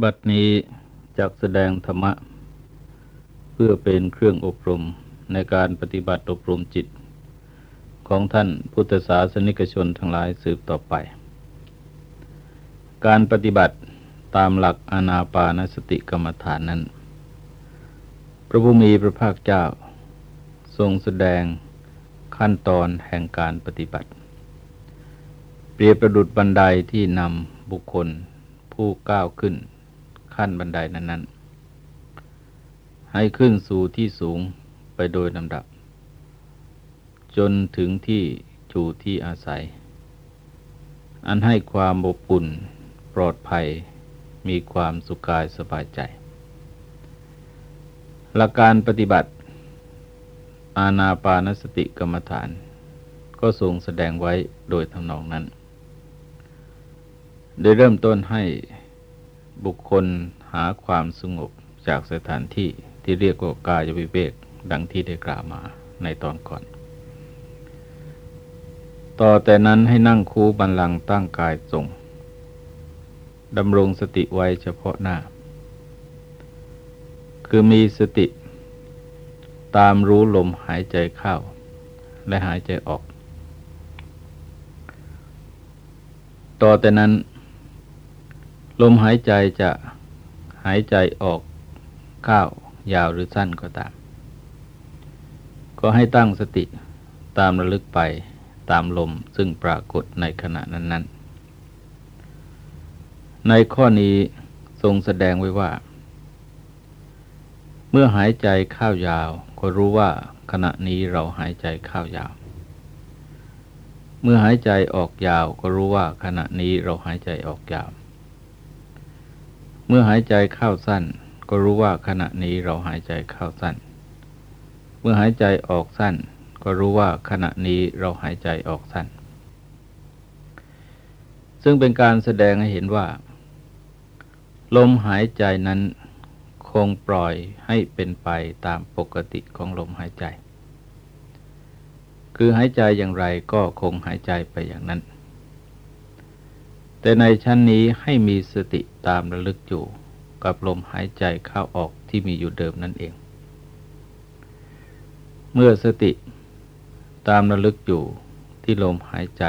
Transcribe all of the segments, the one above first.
บัดนี้จักแสดงธรรมะ เพื่อเป็นเครื่องอบรมในการปฏิบัติอบรมจิต ของท่านพุทธศาสนิกชนทั้งหลายสืบต่อไป การปฏิบัติตามหลักอนาปานสติกรรมฐานนั้น พระผู้มีพระภาคเจ้า ทรงแสดงขั้นตอนแห่งการปฏิบัติ เปรียบประดุดบันไดที่นำบุคคลผู้ก้าวขึ้น ขั้นบันไดนั้น ๆ ให้ขึ้นสู่ที่สูงไปโดยลำดับ จนถึงที่จูที่อาศัย อันให้ความอบอุ่นปลอดภัยมีความสุขกายสบายใจ หลักการปฏิบัติ อาณาปานสติกรรมฐาน ก็ทรงแสดงไว้โดยทำนองนั้น โดยเริ่มต้นให้ บุคคลหาความสงบจากสถานที่ที่เรียกว่ากายวิเวกดังที่ได้กล่าวมาในตอนก่อน ต่อแต่นั้นให้นั่งคูบันลังตั้งกายทรงดำรงสติไว้เฉพาะหน้า คือมีสติตามรู้ลมหายใจเข้า และหายใจออก ต่อแต่นั้น ลมหายใจจะหายใจออกก้าวยาวหรือสั้นก็ตาม ก็ให้ตั้งสติตามระลึกไปตามลมซึ่งปรากฏในขณะนั้น ๆ ในข้อนี้ทรงแสดงไว้ว่า เมื่อหายใจเข้ายาว ก็รู้ว่าขณะนี้เราหายใจเข้ายาว เมื่อหายใจออกยาว ก็รู้ว่าขณะนี้เราหายใจออกยาว มื่อหายใจเข้าสั้น ก็รู้ว่าขณะนี้เราหายใจเข้าสั้น เมื่อหายใจออกสั้น ก็รู้ว่าขณะนี้เราหายใจออกสั้น ซึ่งเป็นการแสดงให้เห็นว่า ลมหายใจนั้นคงปล่อยให้เป็นไปตามปกติของลมหายใจ คือหายใจอย่างไรก็คงหายใจไปอย่างนั้น แต่ในชั้นนี้ให้มีสติตามระลึกอยู่ กับลมหายใจเข้าออกที่มีอยู่เดิมนั่นเอง เมื่อสติตามระลึกอยู่ที่ลมหายใจ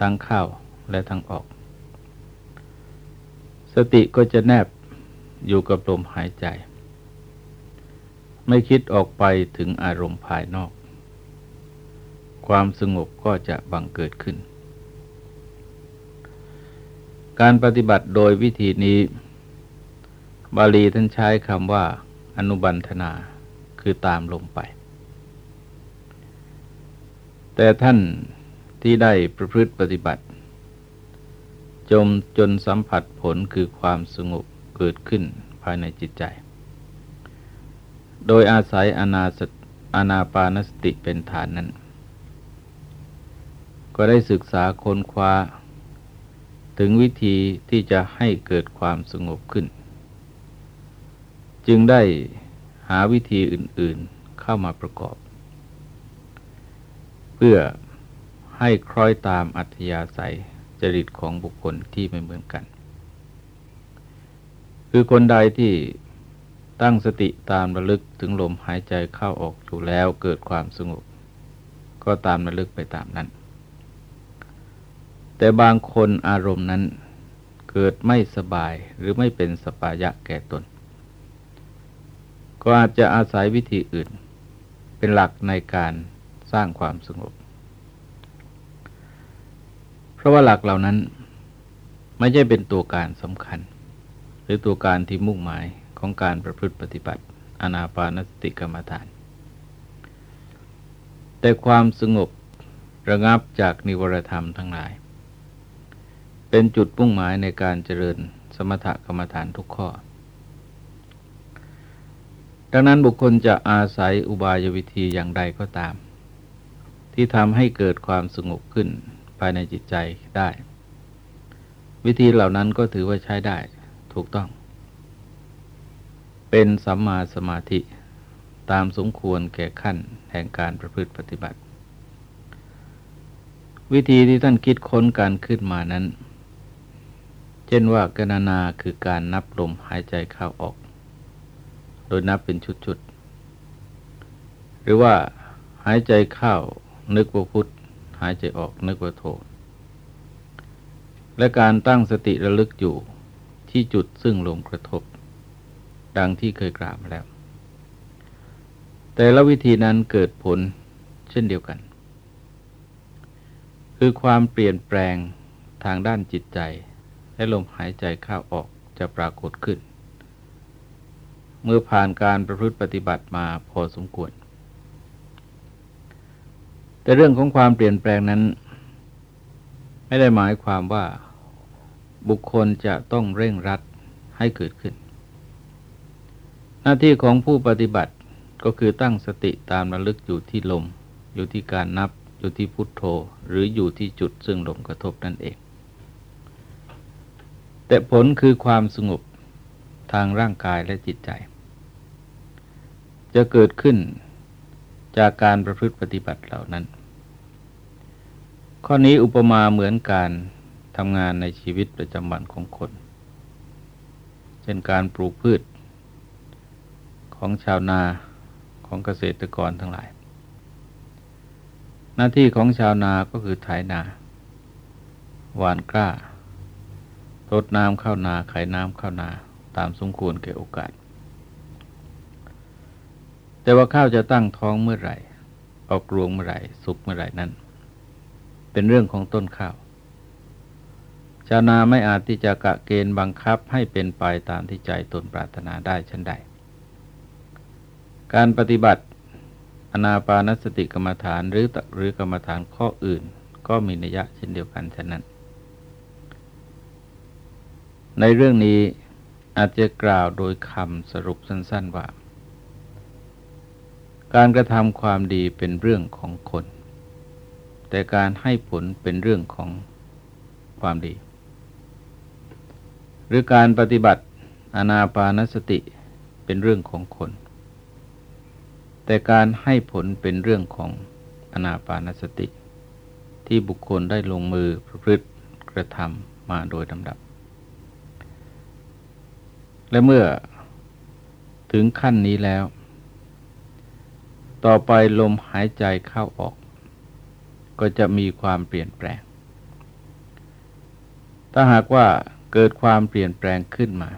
ทั้งเข้าและทั้งออก สติก็จะแนบอยู่กับลมหายใจ ไม่คิดออกไปถึงอารมณ์ภายนอก ความสงบก็จะบังเกิดขึ้น การปฏิบัติโดยวิธีนี้ บาลีท่านใช้คำว่า อนุบันธนาคือตามลงไป แต่ท่านที่ได้ประพฤติปฏิบัติ จมจนสัมผัสผลคือความสงบเกิดขึ้นภายในจิตใจ โดยอาศัยอนาสอานาปานสติเป็นฐานนั้น ก็ได้ศึกษาค้นคว้า ถึงวิธีที่จะให้เกิดความสงบขึ้น จึงได้หาวิธีอื่นๆเข้ามาประกอบ เพื่อให้คล้อยตามอัธยาศัยจริตของบุคคลที่ไม่เหมือนกัน คือคนใดที่ตั้งสติตามระลึกถึงลมหายใจเข้าออกอยู่แล้วเกิดความสงบ ก็ตามระลึกไปตามนั้น แต่บางคนอารมณ์นั้นเกิดไม่สบายหรือไม่เป็นสปายะแก่ตน ก็อาจจะอาศัยวิธีอื่น เป็นหลักในการสร้างความสงบ เพราะว่าหลักเหล่านั้นไม่ใช่เป็นตัวการสำคัญ หรือตัวการที่มุ่งหมายของการประพฤติปฏิบัติอนาปานสติกรรมฐาน แต่ความสงบระงับจากนิวรธรรมทั้งหลาย เป็นจุดปุ่งหมายในการเจริญสมถกรรมฐานทุกข้อ ดังนั้นบุคคลจะอาศัยอุบายวิธีอย่างใดก็ตาม ที่ทำให้เกิดความสงบขึ้นภายในจิตใจได้ วิธีเหล่านั้นก็ถือว่าใช้ได้ถูกต้อง เป็นสัมมาสมาธิตามสมควรแก่ขั้นแห่งการประพฤติปฏิบัติ วิธีที่ท่านคิดค้นการขึ้นมานั้น เช่นว่ากณนาคือการนับลมหายใจเข้าออก โดยนับเป็นชุดๆ หรือว่าหายใจเข้านึกว่าพุทธหายใจออกนึกว่าโทและการตั้งสติระลึกอยู่ที่จุดซึ่งลมกระทบ ดังที่เคยกล่าวมาแล้ว แต่ละวิธีนั้นเกิดผลเช่นเดียวกัน คือความเปลี่ยนแปลงทางด้านจิตใจ และลมหายใจเข้าออกจะปรากฏขึ้น เมื่อผ่านการประพฤติปฏิบัติมาพอสมควร แต่เรื่องของความเปลี่ยนแปลงนั้น ไม่ได้หมายความว่าบุคคลจะต้องเร่งรัดให้เกิดขึ้น หน้าที่ของผู้ปฏิบัติก็คือตั้งสติตามระลึกอยู่ที่ลม อยู่ที่การนับ อยู่ที่พุทโธ หรืออยู่ที่จุดซึ่งลมกระทบนั่นเอง แต่ผลคือความสงบทางร่างกายและจิตใจ จะเกิดขึ้นจากการประพฤติปฏิบัติเหล่านั้น ข้อนี้อุปมาเหมือนการทำงานในชีวิตประจำวันของคน เช่นการปลูกพืช ของชาวนาของเกษตรกรทั้งหลาย หน้าที่ของชาวนาก็คือไถนา หว่านกล้า ทดน้ำเข้านาไขน้ำเข้านาตามสมควรแก่โอกาส แต่ว่าข้าวจะตั้งท้องเมื่อไหร่ ออกรวงเมื่อไหร่ สุกเมื่อไหร่นั้น เป็นเรื่องของต้นข้าว ชาวนาไม่อาจที่จะกะเกณฑ์บังคับให้เป็นไปตามที่ใจตนปรารถนาได้เชันใด การปฏิบัติอนาปานสติกรรมฐานหรือหรือกรรมฐานข้ออื่น ก็มีนัยยะเช่นเดียวกันฉะนั้น ในเรื่องนี้อาจจะกล่าวโดยคำสรุปสั้น ๆว่า การกระทำความดีเป็นเรื่องของคน แต่การให้ผลเป็นเรื่องของความดี หรือการปฏิบัติอนาปานสติเป็นเรื่องของคน แต่การให้ผลเป็นเรื่องของอนาปานสติ ที่บุคคลได้ลงมือประพฤติกระทำมาโดยลำดับ และเมื่อถึงขั้นนี้แล้ว ต่อไปลมหายใจเข้าออก ก็จะมีความเปลี่ยนแปลง ถ้าหากว่าเกิดความเปลี่ยนแปลงขึ้นมา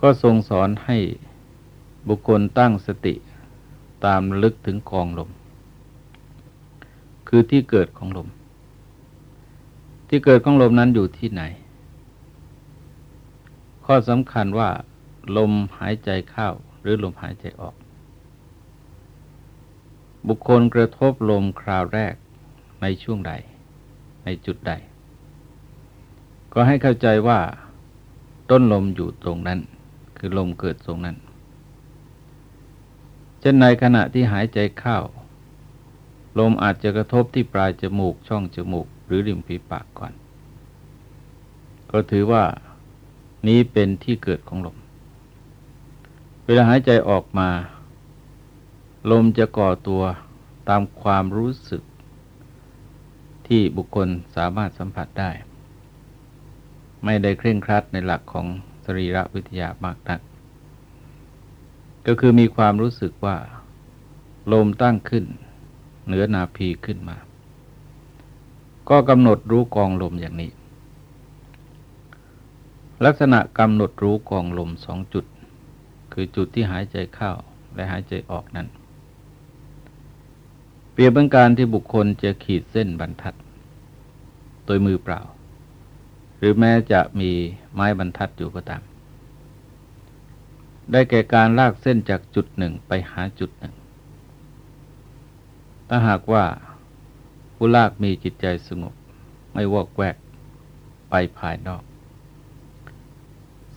ก็ทรงสอนให้บุคคลตั้งสติตามลึกถึงกองลม คือที่เกิดของลม ที่เกิดของลมนั้นอยู่ที่ไหน ข้อสำคัญว่า ลมหายใจเข้าหรือลมหายใจออก บุคคลกระทบลมคราวแรกในช่วงใด ในจุดใด ก็ให้เข้าใจว่า ต้นลมอยู่ตรงนั้น คือลมเกิดตรงนั้นเช่นในขณะที่หายใจเข้า ลมอาจจะกระทบที่ปลายจมูกช่องจมูก หรือริมฝีปากก่อน ก็ถือว่า นี้เป็นที่เกิดของลม เวลาหายใจออกมา ลมจะก่อตัวตามความรู้สึก ที่บุคคลสามารถสัมผัสได้ ไม่ได้เคร่งครัดในหลักของสรีระวิทยามากนัก ก็คือมีความรู้สึกว่า ลมตั้งขึ้น เหนือนาพีขึ้นมา ก็กำหนดรู้กองลมอย่างนี้ ลักษณะกำหนดรู้กองลมสองจุด คือจุดที่หายใจเข้าและหายใจออกนั้น เปรียบเป็นการที่บุคคลจะขีดเส้นบรรทัด โดยมือเปล่า หรือแม้จะมีไม้บรรทัดอยู่ก็ตาม ได้แก่การลากเส้นจากจุดหนึ่งไปหาจุดหนึ่ง ถ้าหากว่าผู้ลากมีจิตใจสงบไม่วอกแวกไปภายนอก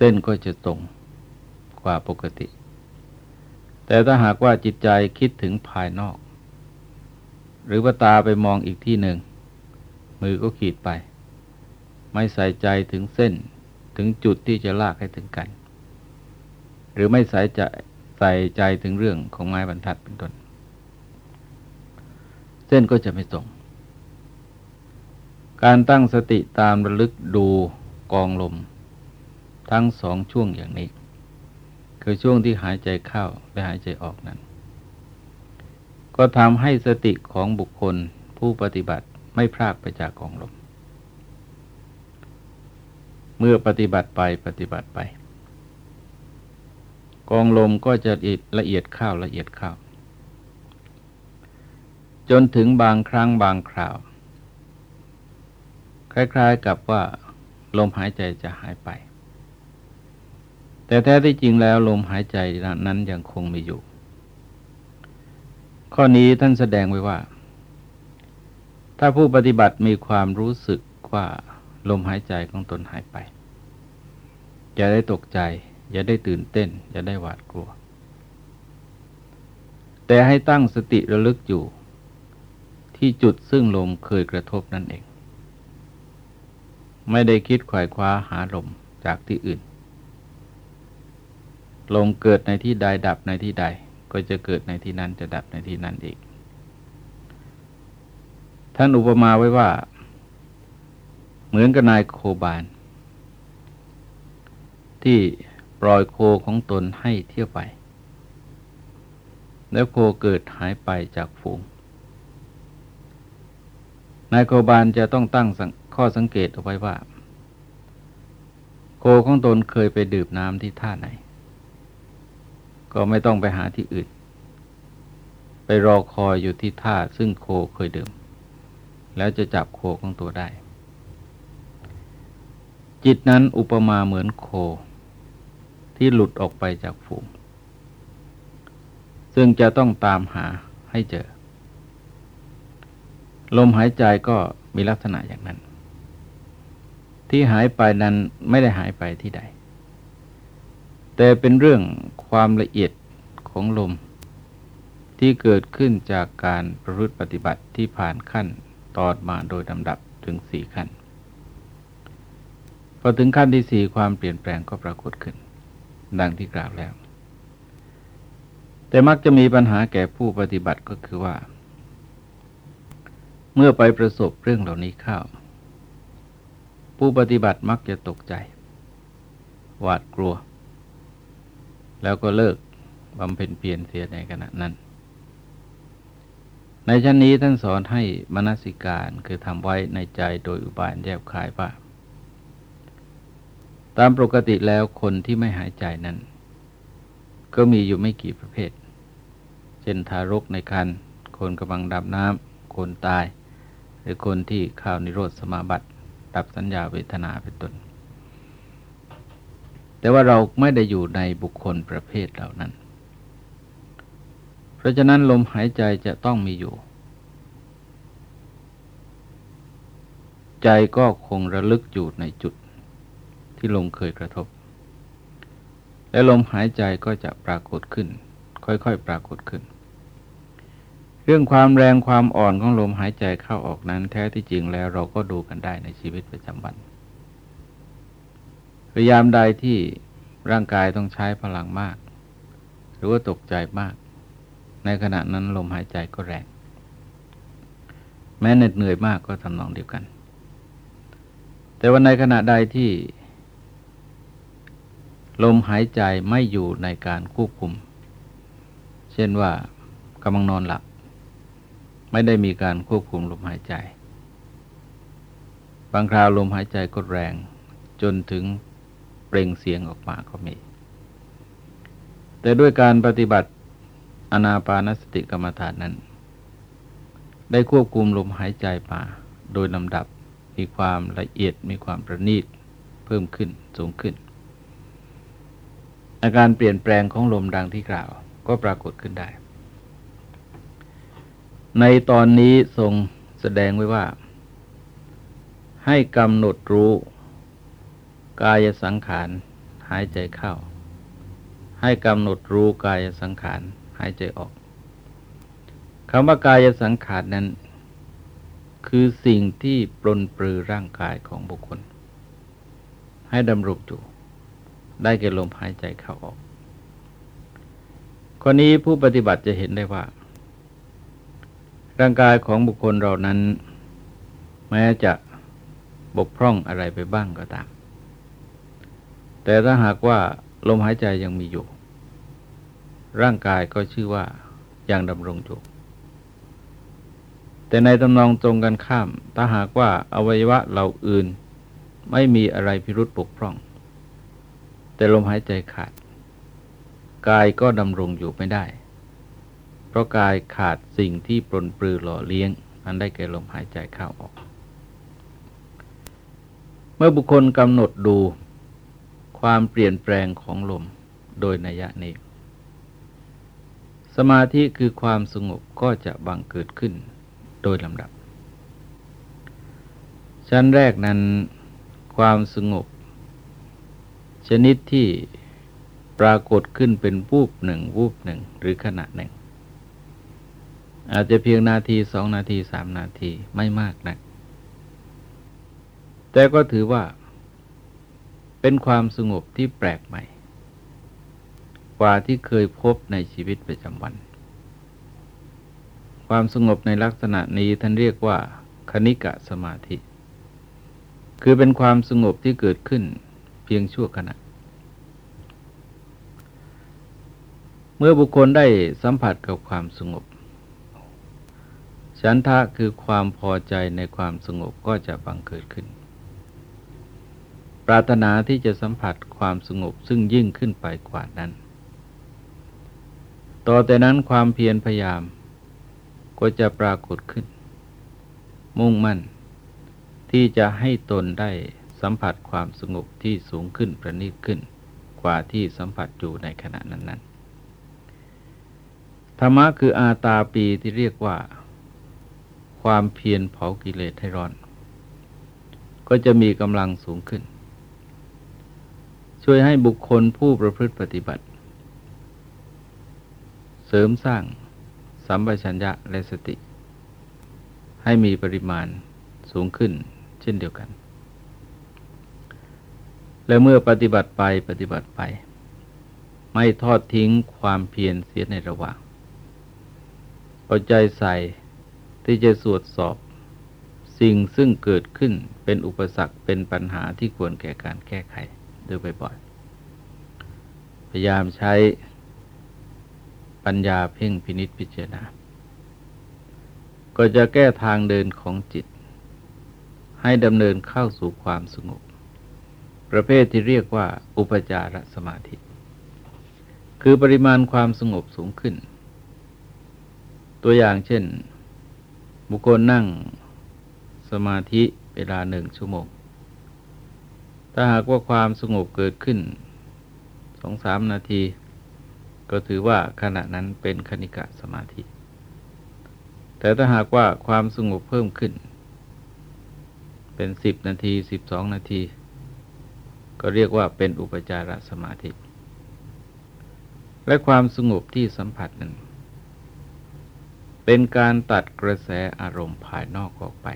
เส้นก็จะตรงกว่าปกติ แต่ถ้าหากว่าจิตใจคิดถึงภายนอก หรือว่าตาไปมองอีกที่หนึ่ง มือก็ขีดไป ไม่ใส่ใจถึงเส้นถึงจุดที่จะลากให้ถึงกัน หรือไม่ใส่ใจใส่ใจถึงเรื่องของไม้บรรทัดเป็นต้นเส้นก็จะไม่ตรง การตั้งสติตามระลึกดูกองลม ทั้งสองช่วงอย่างนี้ คือช่วงที่หายใจเข้าและหายใจออกนั้น ก็ทำให้สติของบุคคลผู้ปฏิบัติไม่พลากไปจากกองลม เมื่อปฏิบัติไปปฏิบัติไป กองลมก็จะละเอียดข้าวละเอียดข้าวจนถึงบางครั้งบางคราว คล้ายๆกับว่าลมหายใจจะหายไป แต่แท้ที่จริงแล้วลมหายใจนั้นยังคงมีอยู่ ข้อนี้ท่านแสดงไว้ว่า ถ้าผู้ปฏิบัติมีความรู้สึกว่าลมหายใจของตนหายไป อย่าได้ตกใจ อย่าได้ตื่นเต้น อย่าได้หวาดกลัว แต่ให้ตั้งสติระลึกอยู่ ที่จุดซึ่งลมเคยกระทบนั่นเอง ไม่ได้คิดขวายคว้าหาลมจากที่อื่น ลมเกิดในที่ใดดับในที่ใด ก็จะเกิดในที่นั้นจะดับในที่นั้นอีก ท่านอุปมาไว้ว่า เหมือนกับนายโคบาน ที่ปล่อยโคของตนให้เที่ยวไป แล้วโคเกิดหายไปจากฝูง นายโคบานจะต้องตั้งข้อสังเกตเอาไว้ว่า โคของตนเคยไปดื่มน้ำที่ท่าไหน ก็ไม่ต้องไปหาที่อื่น ไปรอคอยอยู่ที่ท่าซึ่งโคเคยดื่ม แล้วจะจับโคของตัวได้ จิตนั้นอุปมาเหมือนโค ที่หลุดออกไปจากฝูง ซึ่งจะต้องตามหาให้เจอ ลมหายใจก็มีลักษณะอย่างนั้น ที่หายไปนั้นไม่ได้หายไปที่ใดแต่เป็นเรื่อง ความละเอียดของลม ที่เกิดขึ้นจากการประพฤติปฏิบัติที่ผ่านขั้นตอนมาโดยลำดับถึงสี่ขั้น พอถึงขั้นที่สี่ความเปลี่ยนแปลงก็ปรากฏขึ้น ดังที่กล่าวแล้ว แต่มักจะมีปัญหาแก่ผู้ปฏิบัติก็คือว่า เมื่อไปประสบเรื่องเหล่านี้เข้า ผู้ปฏิบัติมักจะตกใจ หวาดกลัว แล้วก็เลิกบำเพ็ญเปลี่ยนเสียในขณะนั้น ในชั้นนี้ท่านสอนให้มนสิการคือทำไว้ในใจโดยอุบายแยบคายว่า ตามปกติแล้วคนที่ไม่หายใจนั้น ก็มีอยู่ไม่กี่ประเภท เช่นทารกในคันคนกำลังดำน้ำคนตาย หรือคนที่ข้าวนิโรธสมาบัติดับสัญญาเวทนาเป็นต้น แต่ว่าเราไม่ได้อยู่ในบุคคลประเภทเหล่านั้น เพราะฉะนั้นลมหายใจจะต้องมีอยู่ ใจก็คงระลึกอยู่ในจุดที่ลมเคยกระทบ และลมหายใจก็จะปรากฏขึ้น ค่อยๆ ปรากฏขึ้น เรื่องความแรงความอ่อนของลมหายใจเข้าออกนั้นแท้ที่จริงแล้วเราก็ดูกันได้ในชีวิตประจำวัน พยายามใดที่ร่างกายต้องใช้พลังมาก หรือว่าตกใจมาก ในขณะนั้นลมหายใจก็แรง แม้เหน็ดเหนื่อยมากก็ทำนองเดียวกัน แต่ว่าในขณะใดที่ ลมหายใจไม่อยู่ในการควบคุม เช่นว่ากำลังนอนหลับ ไม่ได้มีการควบคุมลมหายใจ บางคราวลมหายใจก็แรงจนถึง เปล่งเสียงออกมาก็มี แต่ด้วยการปฏิบัติอนาปานสติกรรมฐานนั้น ได้ควบคุมลมหายใจมาโดยลำดับมีความละเอียดมีความประณีตเพิ่มขึ้นสูงขึ้น อาการเปลี่ยนแปลงของลมดังที่กล่าวก็ปรากฏขึ้นได้ ในตอนนี้ทรงแสดงไว้ว่า ให้กำหนดรู้ กายสังขารหายใจเข้า ให้กำหนดรู้กายสังขารหายใจออกคำว่ากายสังขารนั้น คือสิ่งที่ปลนปลือร่างกายของบุคคล ให้ดำรงอยู่ได้แก่ลมหายใจเข้าออกข้อนี้ผู้ปฏิบัติจะเห็นได้ว่า ร่างกายของบุคคลเรานั้น แม้จะบกพร่องอะไรไปบ้างก็ตาม แต่ถ้าหากว่าลมหายใจยังมีอยู่ ร่างกายก็ชื่อว่ายังดำรงอยู่ แต่ในตำนองตรงกันข้าม ถ้าหากว่าอวัยวะเราอื่น ไม่มีอะไรพิรุษปกพร่อง แต่ลมหายใจขาด กายก็ดำรงอยู่ไม่ได้ เพราะกายขาดสิ่งที่ปรนปรือหล่อเลี้ยงมันได้แก่ลมหายใจเข้าออก เมื่อบุคคลกำหนดดู ความเปลี่ยนแปลงของลมโดยนัยนี้ สมาธิคือความสงบก็จะบังเกิดขึ้นโดยลำดับ ชั้นแรกนั้นความสงบ ชนิดที่ปรากฏขึ้นเป็นวูบหนึ่งวูบหนึ่งหรือขณะหนึ่ง อาจจะเพียงนาทีสองนาทีสามนาทีไม่มากนะแต่ก็ถือว่า เป็นความสงบที่แปลกใหม่ กว่าที่เคยพบในชีวิตประจำวัน ความสงบในลักษณะนี้ท่านเรียกว่า คณิกะสมาธิ คือเป็นความสงบที่เกิดขึ้นเพียงชั่วขณะ เมื่อบุคคลได้สัมผัสกับความสงบฉันทะคือความพอใจในความสงบก็จะบังเกิดขึ้น ปรารถนาที่จะสัมผัสความสงบซึ่งยิ่งขึ้นไปกว่านั้น ต่อแต่นั้นความเพียรพยายาม ก็จะปรากฏขึ้น มุ่งมั่น ที่จะให้ตนได้สัมผัสความสงบที่สูงขึ้นประณีตขึ้น กว่าที่สัมผัสอยู่ในขณะนั้นๆธรรมะคืออาตาปีที่เรียกว่า ความเพียรเผากิเลสให้ร้อน ก็จะมีกำลังสูงขึ้น ช่วยให้บุคคลผู้ประพฤติปฏิบัติ เสริมสร้างสัมปชัญญะและสติ ให้มีปริมาณสูงขึ้นเช่นเดียวกัน และเมื่อปฏิบัติไปปฏิบัติไป ไม่ทอดทิ้งความเพียรเสียในระหว่างเอาใจใส่ที่จะสวดสอบ สิ่งซึ่งเกิดขึ้นเป็นอุปสรรคเป็นปัญหาที่ควรแก่การแก้ไข ดยบ่อยๆพยายามใช้ปัญญาเพ่งพินิษพิจารณา ก็จะแก้ทางเดินของจิต ให้ดำเนินเข้าสู่ความสงบ ประเภทที่เรียกว่าอุปจารสมาธิ คือปริมาณความสงบสูงขึ้น ตัวอย่างเช่น บุคคลนั่งสมาธิเวลาหนึ่งชั่วโมง ถ้าหากว่าความสงบเกิดขึ้นสองสามนาที ก็ถือว่าขณะนั้นเป็นคณิกะสมาธิ แต่ถ้าหากว่าความสงบเพิ่มขึ้น เป็นสิบนาทีสิบสองนาที ก็เรียกว่าเป็นอุปจารสมาธิ และความสงบที่สัมผัสนั้น เป็นการตัดกระแสอารมณ์ภายนอกออกไป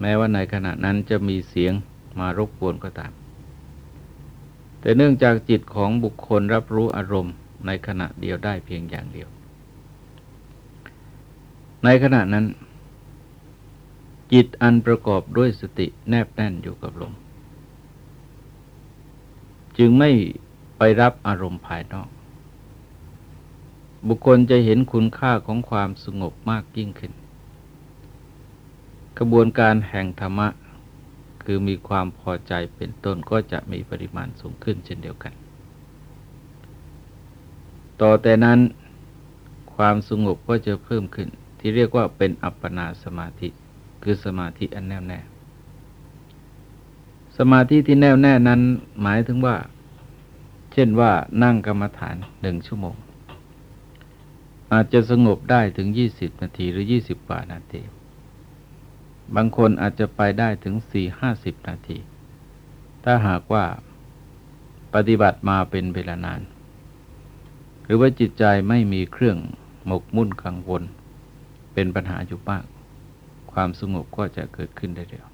แม้ว่าในขณะนั้นจะมีเสียงมารบกวนก็ตาม แต่เนื่องจากจิตของบุคคลรับรู้อารมณ์ในขณะเดียวได้เพียงอย่างเดียว ในขณะนั้น จิตอันประกอบด้วยสติแนบแน่นอยู่กับลม จึงไม่ไปรับอารมณ์ภายนอก บุคคลจะเห็นคุณค่าของความสงบมากยิ่งขึ้น กระบวนการแห่งธรรมะ คือมีความพอใจเป็นต้นก็จะมีปริมาณสูงขึ้นเช่นเดียวกัน ต่อแต่นั้นความสงบก็จะเพิ่มขึ้น ที่เรียกว่าเป็นอัปปนาสมาธิ คือสมาธิอันแน่วแน่สมาธิที่แน่วแน่นั้นหมายถึงว่า เช่นว่านั่งกรรมฐานหนึ่งชั่วโมง อาจจะสงบได้ถึงยี่สิบนาทีหรือยี่สิบกว่านาที บางคนอาจจะไปได้ถึงสี่ห้าสิบนาที ถ้าหากว่าปฏิบัติมาเป็นเวลานาน หรือว่าจิตใจไม่มีเครื่องหมกมุ่นกังวล เป็นปัญหาอยู่มาก ความสงบก็จะเกิดขึ้นได้เร็ว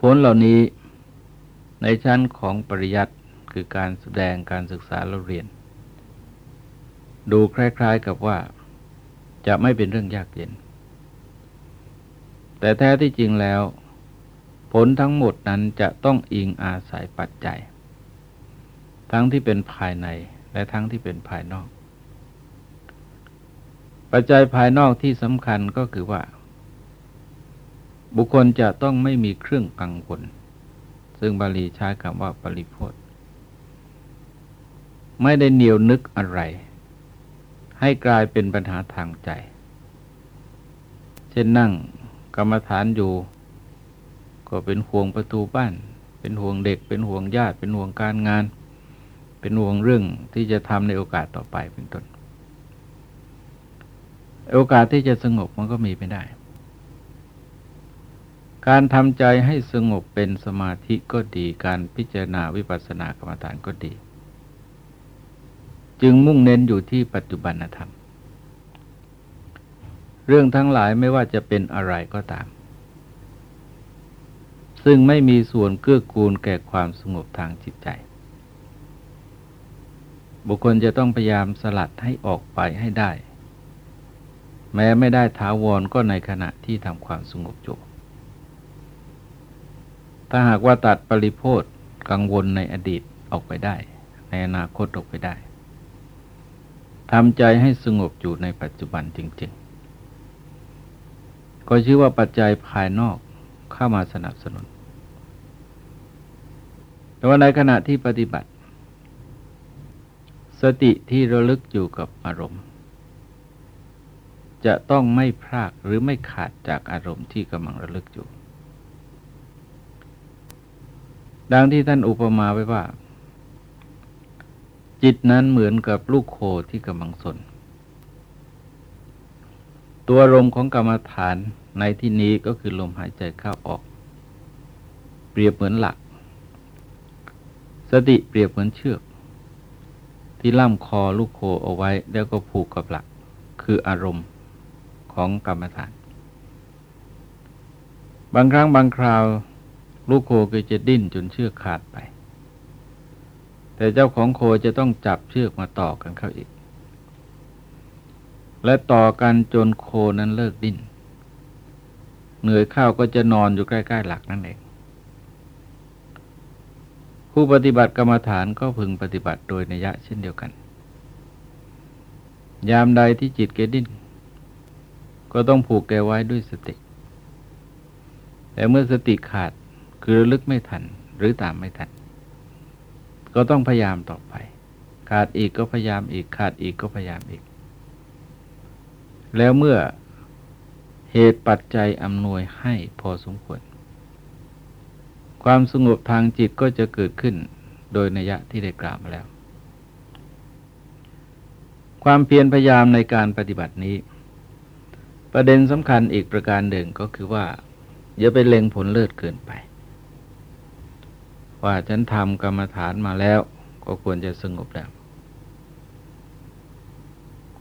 ผลเหล่านี้ในชั้นของปริยัติคือการแสดงการศึกษาเราเรียน ดูคล้าย ๆกับว่าจะไม่เป็นเรื่องยากเย็น แต่แท้ที่จริงแล้ว ผลทั้งหมดนั้นจะต้องอิงอาศัยปัจจัย ทั้งที่เป็นภายในและทั้งที่เป็นภายนอก ปัจจัยภายนอกที่สำคัญก็คือว่า บุคคลจะต้องไม่มีเครื่องกังวลซึ่งบาลีใช้คำว่าปริพธไม่ได้เหนียวนึกอะไร ให้กลายเป็นปัญหาทางใจ เช่นนั่ง กรรมฐานอยู่ ก็เป็นห่วงประตูบ้าน เป็นห่วงเด็ก เป็นห่วงญาติ เป็นห่วงการงาน เป็นห่วงเรื่องที่จะทำในโอกาสต่อไปเป็นต้น โอกาสที่จะสงบมันก็มีไม่ได้ การทำใจให้สงบเป็นสมาธิก็ดี การพิจารณาวิปัสสนากรรมฐานก็ดี จึงมุ่งเน้นอยู่ที่ปัจจุบันธรรม เรื่องทั้งหลายไม่ว่าจะเป็นอะไรก็ตาม ซึ่งไม่มีส่วนเกื้อกูลแก่ความสงบทางจิตใจ บุคคลจะต้องพยายามสลัดให้ออกไปให้ได้ แม้ไม่ได้ท้าวรก็ในขณะที่ทำความสงบจบถ้าหากว่าตัดปริโพธกังวลในอดีตออกไปได้ ในอนาคตออกไปได้ทำใจให้สงบอยู่ในปัจจุบันจริง ๆ ก็ชื่อว่าปัจจัยภายนอกเข้ามาสนับสนุน แต่ว่าในขณะที่ปฏิบัติ สติที่ระลึกอยู่กับอารมณ์ จะต้องไม่พลากหรือไม่ขาดจากอารมณ์ที่กำลังระลึกอยู่ ดังที่ท่านอุปมาไว้ว่า จิตนั้นเหมือนกับลูกโคที่กำลังสน ตัวลมของกรรมฐานในที่นี้ก็คือลมหายใจเข้าออก เปรียบเหมือนหลัก สติเปรียบเหมือนเชือก ที่ล่ำคอลูกโคเอาไว้ แล้วก็ผูกกับหลัก คืออารมณ์ของกรรมฐาน บางครั้งบางคราว ลูกโคก็จะดิ้นจนเชือกขาดไป แต่เจ้าของโคจะต้องจับเชือกมาต่อกันเข้าอีก และต่อกันจนโคนั้นเลิกดิ้น เหนื่อยข้าวก็จะนอนอยู่ใกล้ ๆ หลักนั่นเอง ผู้ปฏิบัติกรรมฐานก็พึงปฏิบัติโดยนัยะเช่นเดียวกัน ยามใดที่จิตเกดิ้น ก็ต้องผูกแกไว้ด้วยสติ แต่เมื่อสติขาดคือระลึกไม่ทันหรือตามไม่ทัน ก็ต้องพยายามต่อไป ขาดอีกก็พยายามอีก ขาดอีกก็พยายามอีก แล้วเมื่อเหตุปัจจัยอำนวยให้พอสมควร ความสงบทางจิตก็จะเกิดขึ้นโดยนัยะที่ได้กล่าวมาแล้ว ความเพียรพยายามในการปฏิบัตินี้ ประเด็นสำคัญอีกประการหนึ่งก็คือว่า อย่าไปเล็งผลเลิศเกินไป ว่าฉันทำกรรมฐานมาแล้ว ก็ควรจะสงบแล้ว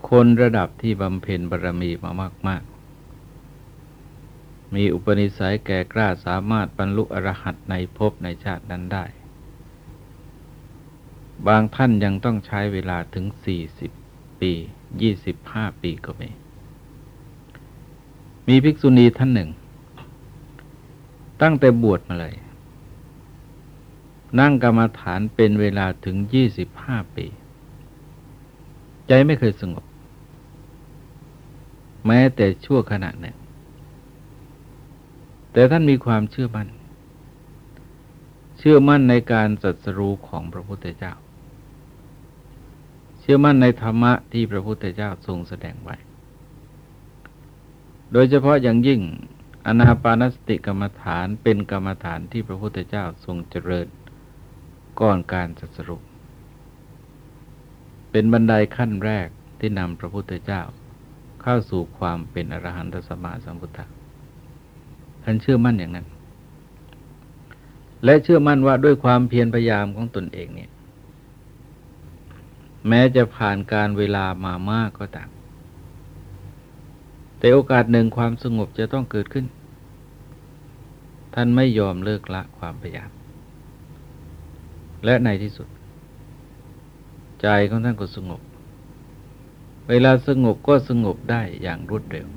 คนระดับที่บำเพ็ญบารมีมามากๆมีอุปนิสัยแก่กล้าสามารถบรรลุอรหัตในภพในชาตินั้นได้ บางท่านยังต้องใช้เวลาถึงสี่สิบปียี่สิบห้าปีก็มี มีภิกษุณีท่านหนึ่ง ตั้งแต่บวชมาเลย นั่งกรรมฐานเป็นเวลาถึงยี่สิบห้าปี ใจไม่เคยสงบ แม้แต่ชั่วขณะหนึ่งแต่ท่านมีความเชื่อมั่น เชื่อมั่นในการสัสรู้ของพระพุทธเจ้า เชื่อมั่นในธรรมะที่พระพุทธเจ้าทรงแสดงไว้ โดยเฉพาะอย่างยิ่งอนาปานสติกรรมฐานเป็นกรรมฐานที่พระพุทธเจ้าทรงเจริญก่อนการสัสรุป เป็นบันไดขั้นแรกที่นำพระพุทธเจ้า เข้าสู่ความเป็นอรหันตสมาสัมพุทธะท่านเชื่อมั่นอย่างนั้น และเชื่อมั่นว่าด้วยความเพียรพยายามของตนเองเนี่ย แม้จะผ่านการเวลามามากก็ตาม แต่โอกาสหนึ่งความสงบจะต้องเกิดขึ้น ท่านไม่ยอมเลิกละความพยายาม และในที่สุด ใจของท่านก็สงบ เวลาสงบก็สงบได้อย่างรวดเร็ว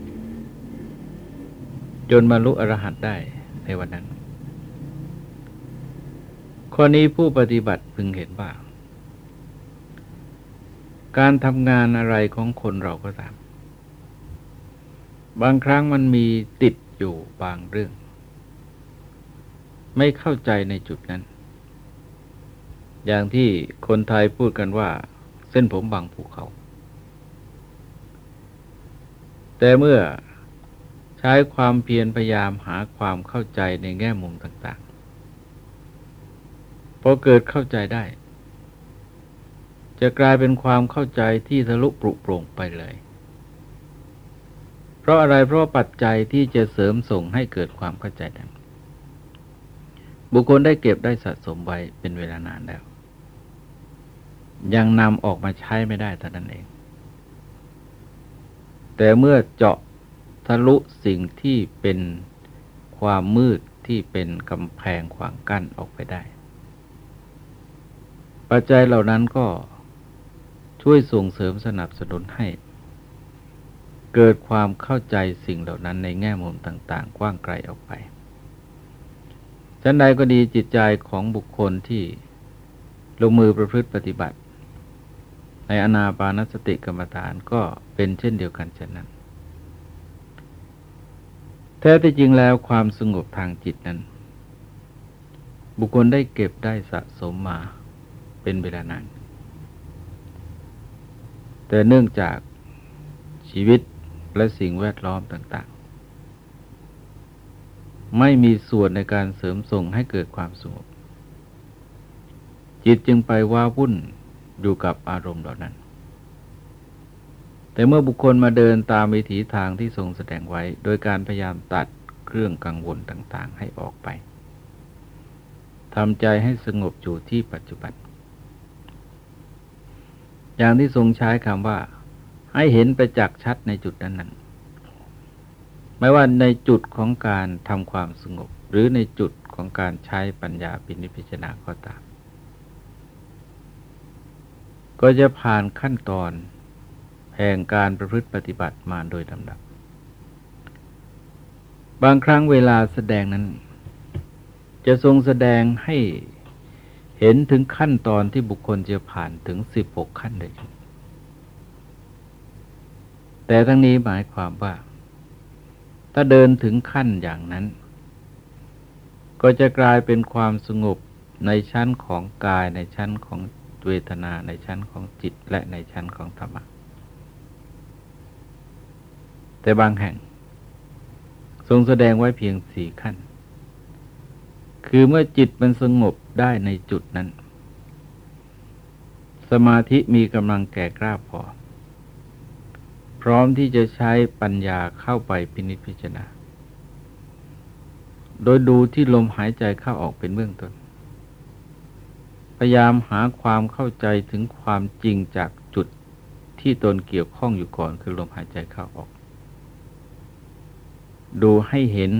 จนบรรลุอรหัตได้ในวันนั้น ข้อนี้ผู้ปฏิบัติพึงเห็นว่า การทำงานอะไรของคนเราก็ตาม บางครั้งมันมีติดอยู่บางเรื่อง ไม่เข้าใจในจุดนั้น อย่างที่คนไทยพูดกันว่า เส้นผมบางภูเขา แต่เมื่อใช้ความเพียรพยายามหาความเข้าใจในแง่มุมต่าง ๆ พอเกิดเข้าใจได้ จะกลายเป็นความเข้าใจที่ทะลุปรุโปร่งไปเลย เพราะอะไรเพราะปัจจัยที่จะเสริมส่งให้เกิดความเข้าใจนั้นบุคคลได้เก็บได้สะสมไว้เป็นเวลานานแล้ว ยังนำออกมาใช้ไม่ได้เท่านั้นเอง แต่เมื่อเจาะทะลุสิ่งที่เป็นความมืดที่เป็นกำแพงขวางกั้นออกไปได้ ปัจจัยเหล่านั้นก็ช่วยส่งเสริมสนับสนุนให้ เกิดความเข้าใจสิ่งเหล่านั้นในแง่มุมต่างๆ กว้างไกลออกไปฉันใดก็ดีจิตใจของบุคคลที่ลงมือประพฤติปฏิบัติ ในอนาปานสติกรรมฐานก็ เป็นเช่นเดียวกันฉะนั้น แท้ที่จริงแล้วความสงบทางจิตนั้น บุคคลได้เก็บได้สะสมมาเป็นเวลานาน แต่เนื่องจากชีวิตและสิ่งแวดล้อมต่าง ๆ ไม่มีส่วนในการเสริมส่งให้เกิดความสงบจิตจึงไปว่าวุ่นอยู่กับอารมณ์เหล่านั้น แต่เมื่อบุคคลมาเดินตามวิถีทางที่ทรงแสดงไว้ โดยการพยายามตัดเครื่องกังวลต่างๆ ให้ออกไปทำใจให้สงบอยู่ที่ปัจจุบัน อย่างที่ทรงใช้คำว่า ให้เห็นประจักษ์ชัดในจุดนั้นนั้นไม่ว่าในจุดของการทำความสงบ หรือในจุดของการใช้ปัญญาปินิพิจารณาก็ตาม ก็จะผ่านขั้นตอน แห่งการประพฤติปฏิบัติมาโดยลำดับ บางครั้งเวลาแสดงนั้น จะทรงแสดงให้เห็นถึงขั้นตอนที่บุคคลจะผ่านถึงสิบหกขั้นเลยแต่ทั้งนี้หมายความว่า ถ้าเดินถึงขั้นอย่างนั้น ก็จะกลายเป็นความสงบในชั้นของกายในชั้นของเวทนาในชั้นของจิตและในชั้นของธรรมะ แต่บางแห่ง ทรงแสดงไว้เพียงสี่ขั้น คือเมื่อจิตมันสงบได้ในจุดนั้น สมาธิมีกำลังแก่กล้าพอ พร้อมที่จะใช้ปัญญาเข้าไปพินิจพิจารณา โดยดูที่ลมหายใจเข้าออกเป็นเบื้องต้น พยายามหาความเข้าใจถึงความจริงจากจุดที่ตนเกี่ยวข้องอยู่ก่อนคือลมหายใจเข้าออก ดูให้เห็น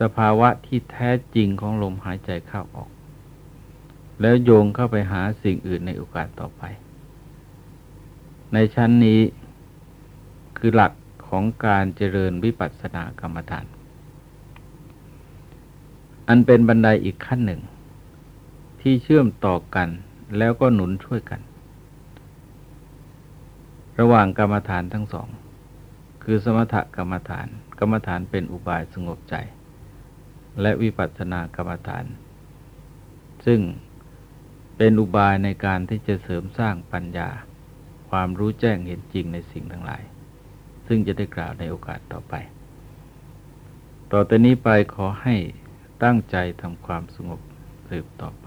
สภาวะที่แท้จริงของลมหายใจเข้าออก แล้วโยงเข้าไปหาสิ่งอื่นในโอกาสต่อไป ในชั้นนี้คือหลักของการเจริญวิปัสสนากรรมฐาน อันเป็นบันไดอีกขั้นหนึ่ง ที่เชื่อมต่อกันแล้วก็หนุนช่วยกัน ระหว่างกรรมฐานทั้งสอง คือสมถกรรมฐาน กรรมฐานเป็นอุบายสงบใจ และวิปัสสนากรรมฐาน ซึ่งเป็นอุบายในการที่จะเสริมสร้างปัญญา ความรู้แจ้งเห็นจริงในสิ่งทั้งหลาย ซึ่งจะได้กล่าวในโอกาสต่อไป ต่อแต่นี้ไปขอให้ตั้งใจทำความสงบสืบต่อไป